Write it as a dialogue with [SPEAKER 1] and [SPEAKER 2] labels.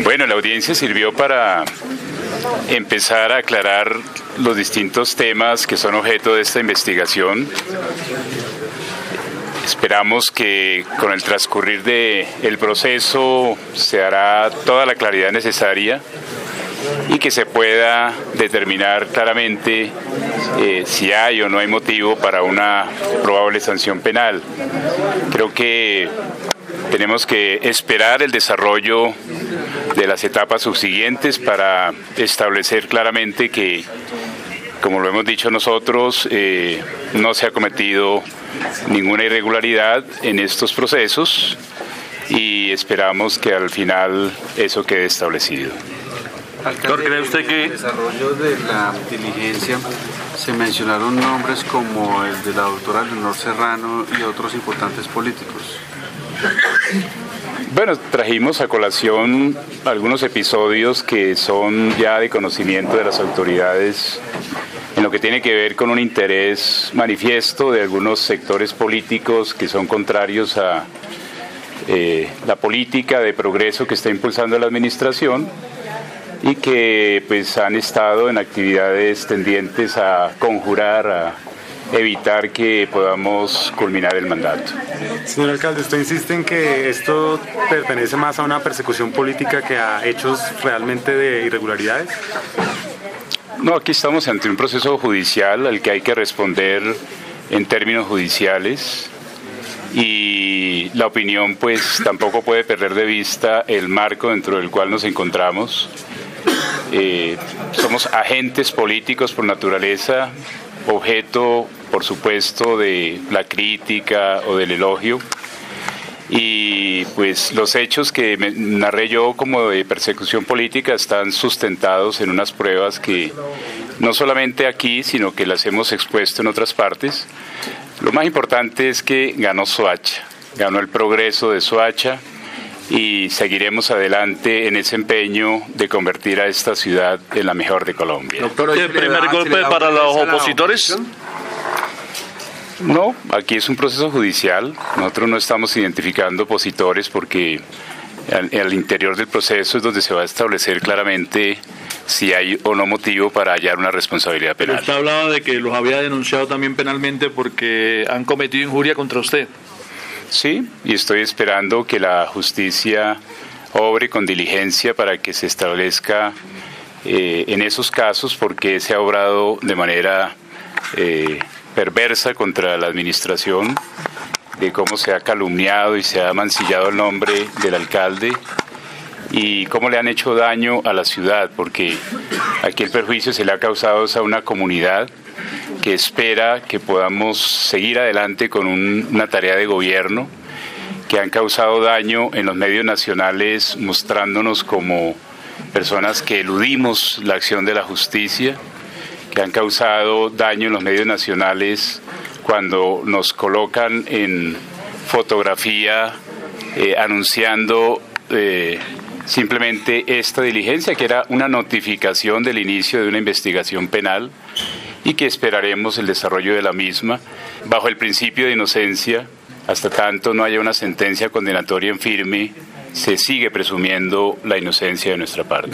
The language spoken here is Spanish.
[SPEAKER 1] Bueno, la audiencia sirvió para empezar a aclarar los distintos temas que son objeto de esta investigación. Esperamos que con el transcurrir del proceso se hará toda la claridad necesaria y que se pueda determinar claramente eh, si hay o no hay motivo para una probable sanción penal. Creo que tenemos que esperar el desarrollo de las etapas subsiguientes para establecer claramente que, como lo hemos dicho nosotros, eh, no se ha cometido ninguna irregularidad en estos procesos y esperamos que al final eso quede establecido.
[SPEAKER 2] Alcalde, ¿cree usted que... En el desarrollo de la diligencia se mencionaron nombres como el de la doctora Leonor Serrano y otros importantes políticos?
[SPEAKER 1] Bueno, trajimos a colación algunos episodios que son ya de conocimiento de las autoridades en lo que tiene que ver con un interés manifiesto de algunos sectores políticos que son contrarios a eh, la política de progreso que está impulsando la administración y que pues han estado en actividades tendientes a conjurar, a evitar que podamos culminar el mandato.
[SPEAKER 3] Señor alcalde, usted insiste en que esto pertenece más a una persecución política que a hechos realmente de irregularidades.
[SPEAKER 1] No, aquí estamos ante un proceso judicial al que hay que responder en términos judiciales y la opinión pues tampoco puede perder de vista el marco dentro del cual nos encontramos eh, somos agentes políticos por naturaleza, objeto, por supuesto, de la crítica o del elogio. Y pues los hechos que narré yo como de persecución política están sustentados en unas pruebas que no solamente aquí, sino que las hemos expuesto en otras partes. Lo más importante es que ganó Soacha, ganó el progreso de Soacha, y seguiremos adelante en ese empeño de convertir a esta ciudad en la mejor de Colombia.
[SPEAKER 4] ¿El primer golpe para los opositores?
[SPEAKER 1] No, aquí es un proceso judicial. Nosotros no estamos identificando opositores porque al, interior del proceso es donde se va a establecer claramente si hay o no motivo para hallar una responsabilidad penal.
[SPEAKER 4] Usted hablaba de que los había denunciado también penalmente porque han cometido injuria contra usted.
[SPEAKER 1] Sí, y estoy esperando que la justicia obre con diligencia para que se establezca eh, en esos casos porque se ha obrado de manera eh, perversa contra la administración, de cómo se ha calumniado y se ha mancillado el nombre del alcalde y cómo le han hecho daño a la ciudad, porque aquí el perjuicio se le ha causado a una comunidad que espera que podamos seguir adelante con una tarea de gobierno, que han causado daño en los medios nacionales mostrándonos como personas que eludimos la acción de la justicia, que han causado daño en los medios nacionales cuando nos colocan en fotografía eh, anunciando eh, simplemente esta diligencia, que era una notificación del inicio de una investigación penal y que esperaremos el desarrollo de la misma bajo el principio de inocencia. Hasta tanto no haya una sentencia condenatoria en firme, se sigue presumiendo la inocencia de nuestra parte.